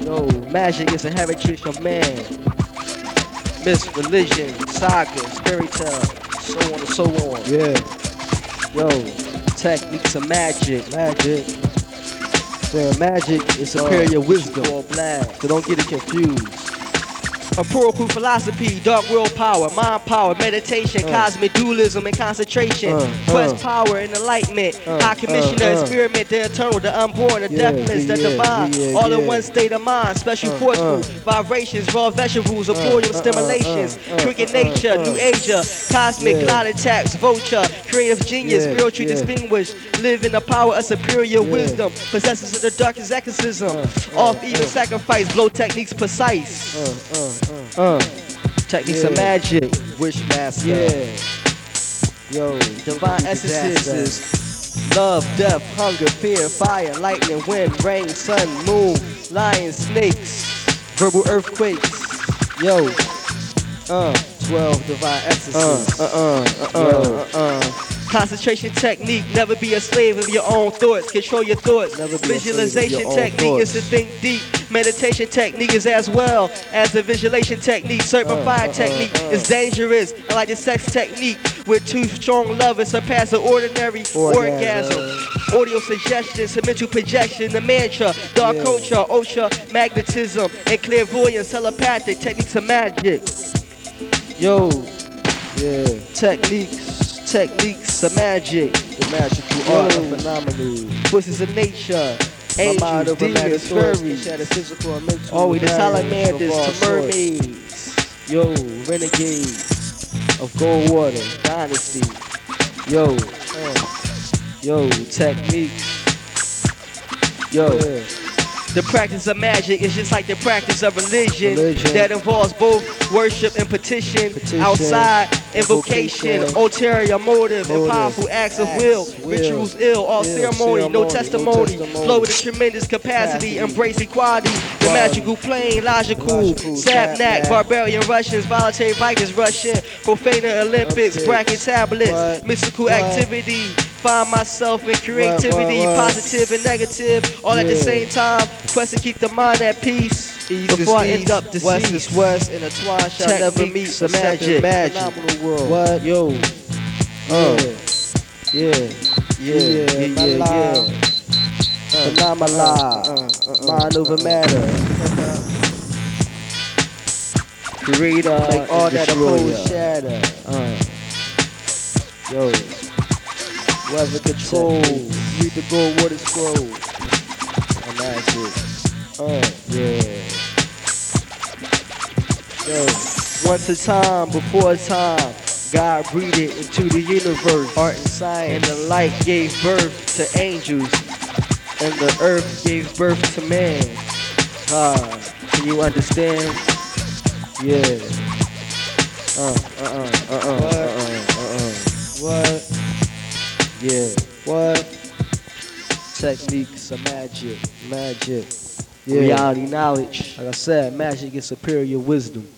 Yo, magic is a heritage of man. Myth, religion, saga, fairy tale, so on and so on. Yeah, Yo, techniques of magic. magic. Yeah, magic is superior wisdom. All black. So don't get it confused. Empirical philosophy, dark world power, mind power, meditation, Uh. cosmic dualism, and concentration. Uh, uh. Quest uh. power and enlightenment. Uh, High commission, uh, the experiment, the eternal, the unborn, the Yeah, deathless, the yeah, divine. yeah, all in one state of mind. Special uh, forceful vibrations, raw vegetables, uh, stimulations. cricket nature, new Asia, cosmic, cloud attacks, vulture, creative genius, spiritual distinguished. Live in the power of superior wisdom. Possesses of the darkest exorcism. Off even sacrifice, blow techniques precise. Uh, uh, uh. Uh, techniques of Yeah. magic, wishmaster. Yeah. Yo, Divine essences love, death, hunger, fear, fire, lightning, wind, rain, sun, moon, lions, snakes, verbal earthquakes. Yo, Uh, 12 divine essences. uh, essences. uh, uh, uh, uh, uh. Concentration technique, never be a slave of your own thoughts. Control your thoughts. Never be a slave of Visualization your technique is to think deep. Meditation technique is as well as the visualization technique. Certified Uh, uh, technique uh, uh. is dangerous, like the sex technique. With two strong lovers surpass the ordinary orgasm. Orgasm. Audio suggestions, mental projection, the mantra, dark Yeah. culture, ultra magnetism, and clairvoyance, telepathic techniques of magic. Yo, Yeah, techniques, techniques the magic, the magical art of phenomenal. forces of nature, angels, demons, thoughts, fairies, physical and mental. oh, we the salamanders to mermaids. Yo, renegades of Goldwater Dynasty. Yo, yo, techniques. Yo. The practice of magic is just like the practice of religion, Religion. that involves both worship and petition, Petition, outside invocation, ulterior motive, and powerful acts of will, will, rituals ill, all ill, ceremony, no ceremony, no testimony, testimony. flow with a tremendous capacity, Capacity. embrace equality, the magical plane, logical, Logical, sapnak. barbarian Russians, voluntary Vikings Russian, profaner Olympics, bracket tablets, mystical What? activity. Find myself in creativity, what, what? positive and negative, all at the same time. Quest to keep the mind at peace East before I end east, up west deceased. is west, and a twine shall never meet. Techniques of except in magic. magic. Phenomenal world. What? Yo, Yeah, uh, yeah, yeah, yeah, yeah, yeah, my yeah. life. Phenomenal, uh, uh, mind over matter. Creator, Like all and that destroyer. opposed shatter. Uh, Yo, weather control. Read the gold water scroll. And magic. uh, Yeah. Yo, once a time, before a time, God breathed it into the universe. Art and science. And the light gave birth to angels, and the earth gave birth to man. Ah, can you understand? Yeah. Uh, uh, uh, uh, uh, uh, uh, uh. What? Yeah. What? Techniques of magic, Magic. Yeah. reality knowledge. Like I said, magic is superior wisdom.